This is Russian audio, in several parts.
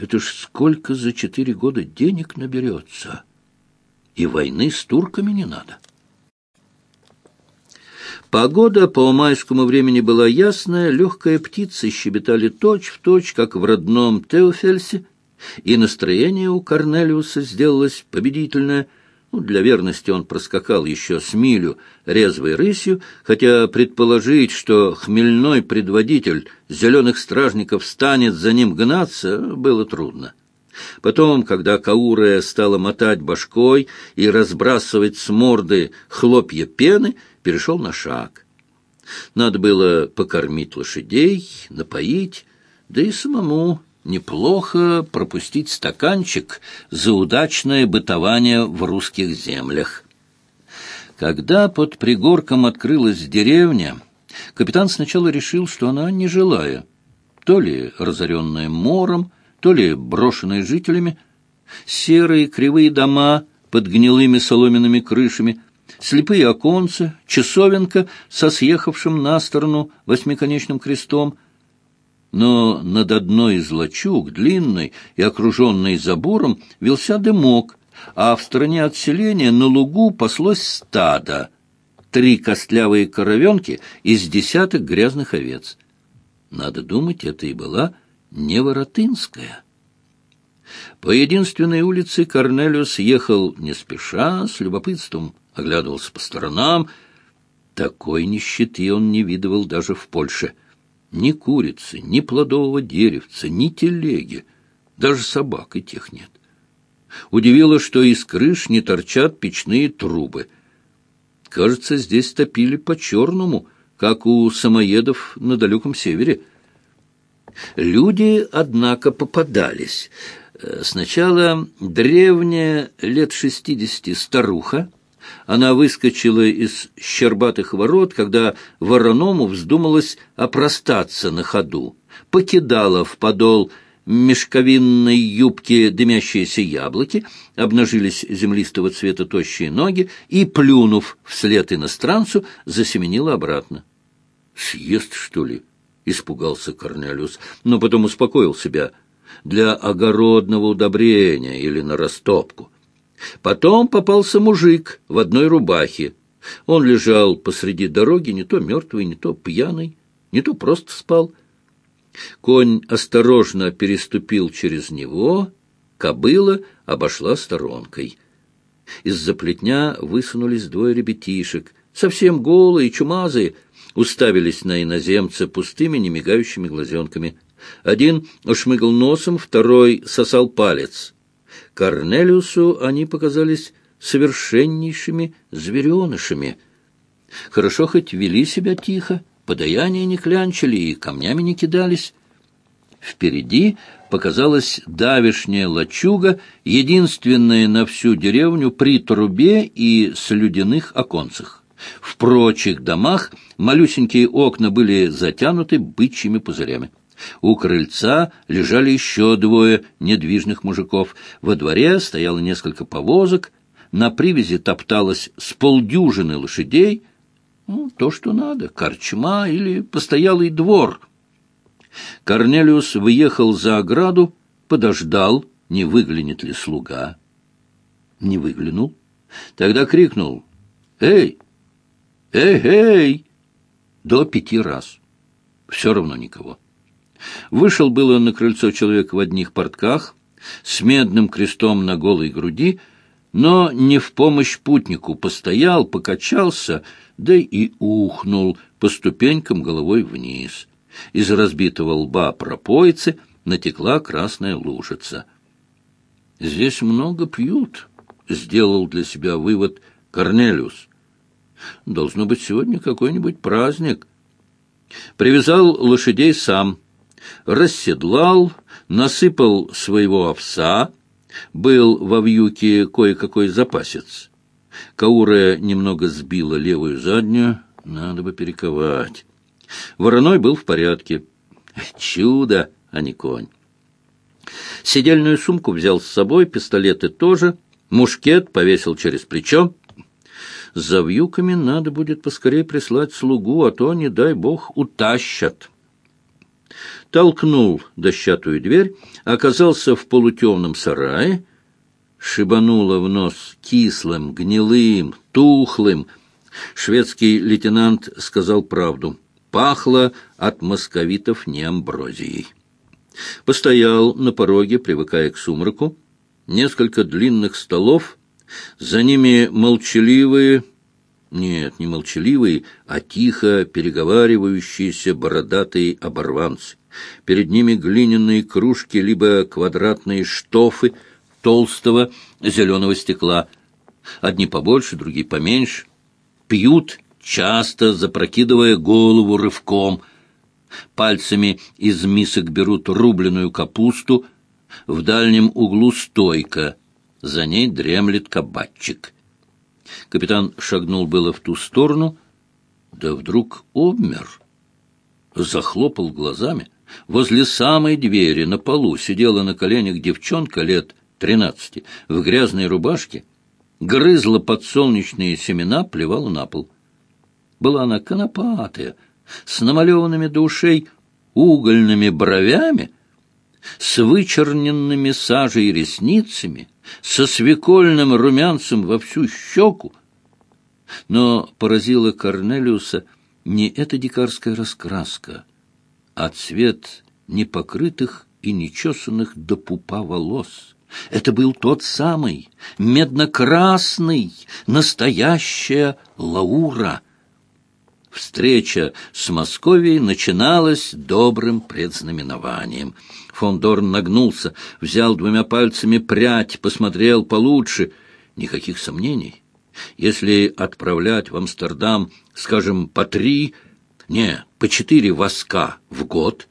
Это ж сколько за четыре года денег наберется. И войны с турками не надо. Погода по майскому времени была ясная, легкая птицы щебетали точь-в-точь, как в родном Теофельсе, и настроение у Корнелиуса сделалось победительное. Ну, для верности он проскакал еще с милю резвой рысью, хотя предположить, что хмельной предводитель зеленых стражников станет за ним гнаться, было трудно. Потом, когда Каурая стала мотать башкой и разбрасывать с морды хлопья пены, перешел на шаг. Надо было покормить лошадей, напоить, да и самому неплохо пропустить стаканчик за удачное бытование в русских землях. Когда под пригорком открылась деревня, капитан сначала решил, что она нежилая, то ли разоренная мором, то ли брошенная жителями, серые кривые дома под гнилыми соломенными крышами — слепые оконца, часовенка со съехавшим на сторону восьмиконечным крестом. Но над одной из лачуг, длинной и окруженной забором, вился дымок, а в стороне от селения на лугу паслось стадо, три костлявые коровенки из десяток грязных овец. Надо думать, это и была не Воротынская. По единственной улице Корнелиус ехал не спеша, с любопытством оглядывался по сторонам. Такой нищеты он не видывал даже в Польше. Ни курицы, ни плодового деревца, ни телеги, даже собак и тех нет. Удивило, что из крыш не торчат печные трубы. Кажется, здесь топили по-черному, как у самоедов на далеком севере. Люди, однако, попадались. Сначала древняя, лет шестидесяти, старуха, она выскочила из щербатых ворот, когда вороному вздумалось опростаться на ходу, покидала в подол мешковинной юбки дымящиеся яблоки, обнажились землистого цвета тощие ноги и, плюнув вслед иностранцу, засеменила обратно. «Съест, что ли?» — испугался Корнелиус, но потом успокоил себя. «Для огородного удобрения или на растопку». Потом попался мужик в одной рубахе. Он лежал посреди дороги, не то мертвый, не то пьяный, не то просто спал. Конь осторожно переступил через него, кобыла обошла сторонкой. Из-за плетня высунулись двое ребятишек, совсем голые, чумазые, уставились на иноземца пустыми, немигающими глазенками. Один шмыгал носом, второй сосал палец — Корнелиусу они показались совершеннейшими зверенышами. Хорошо хоть вели себя тихо, подаяния не клянчили и камнями не кидались. Впереди показалась давишняя лачуга, единственная на всю деревню при трубе и слюдяных оконцах. В прочих домах малюсенькие окна были затянуты бычьими пузырями. У крыльца лежали еще двое недвижных мужиков. Во дворе стояло несколько повозок. На привязи топталось с полдюжины лошадей. Ну, то, что надо, корчма или постоялый двор. Корнелиус выехал за ограду, подождал, не выглянет ли слуга. Не выглянул. Тогда крикнул «Эй! Эй, эй!» до пяти раз. Все равно никого. Вышел было на крыльцо человек в одних портках, с медным крестом на голой груди, но не в помощь путнику, постоял, покачался, да и ухнул по ступенькам головой вниз. Из разбитого лба пропойцы натекла красная лужица. «Здесь много пьют», — сделал для себя вывод Корнелиус. «Должно быть сегодня какой-нибудь праздник». Привязал лошадей сам — расседлал, насыпал своего овса, был во вьюке кое-какой запасец. Каура немного сбила левую заднюю, надо бы перековать. Вороной был в порядке. Чудо, а не конь. Сидельную сумку взял с собой, пистолеты тоже, мушкет повесил через плечо. За вьюками надо будет поскорее прислать слугу, а то, не дай бог, утащат. Толкнул дощатую дверь, оказался в полутемном сарае, шибануло в нос кислым, гнилым, тухлым. Шведский лейтенант сказал правду. Пахло от московитов не амброзией. Постоял на пороге, привыкая к сумраку. Несколько длинных столов, за ними молчаливые, нет, не молчаливые, а тихо переговаривающиеся бородатые оборванцы. Перед ними глиняные кружки, либо квадратные штофы толстого зеленого стекла. Одни побольше, другие поменьше. Пьют, часто запрокидывая голову рывком. Пальцами из мисок берут рубленую капусту. В дальнем углу стойка. За ней дремлет кабачик. Капитан шагнул было в ту сторону, да вдруг обмер. Захлопал глазами — Возле самой двери на полу сидела на коленях девчонка лет тринадцати в грязной рубашке, грызла подсолнечные семена, плевала на пол. Была она конопатая, с намалеванными до ушей угольными бровями, с вычерненными сажей ресницами, со свекольным румянцем во всю щеку. Но поразила Корнелиуса не эта дикарская раскраска — а цвет непокрытых и нечесанных до пупа волос. Это был тот самый, медно-красный, настоящая Лаура. Встреча с Московией начиналась добрым предзнаменованием. Фондорн нагнулся, взял двумя пальцами прядь, посмотрел получше. Никаких сомнений. Если отправлять в Амстердам, скажем, по три не, по четыре воска в год.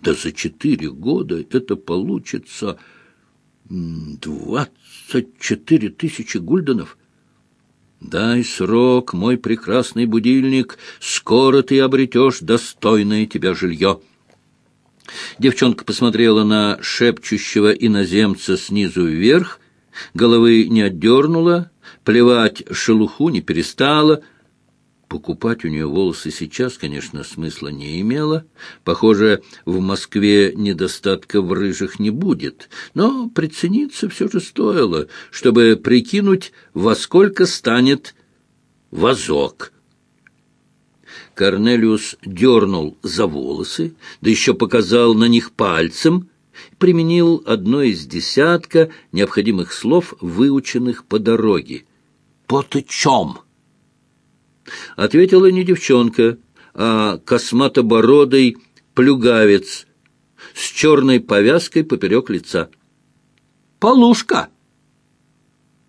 Да за четыре года это получится двадцать четыре тысячи гульденов. Дай срок, мой прекрасный будильник, скоро ты обретешь достойное тебя жилье. Девчонка посмотрела на шепчущего иноземца снизу вверх, головы не отдернула, плевать шелуху не перестала — Покупать у нее волосы сейчас, конечно, смысла не имело. Похоже, в Москве недостатка в рыжих не будет. Но прицениться все же стоило, чтобы прикинуть, во сколько станет вазок. Корнелиус дернул за волосы, да еще показал на них пальцем, применил одно из десятка необходимых слов, выученных по дороге. «Потычом!» Ответила не девчонка, а косматобородый плюгавец с черной повязкой поперек лица. «Полушка!»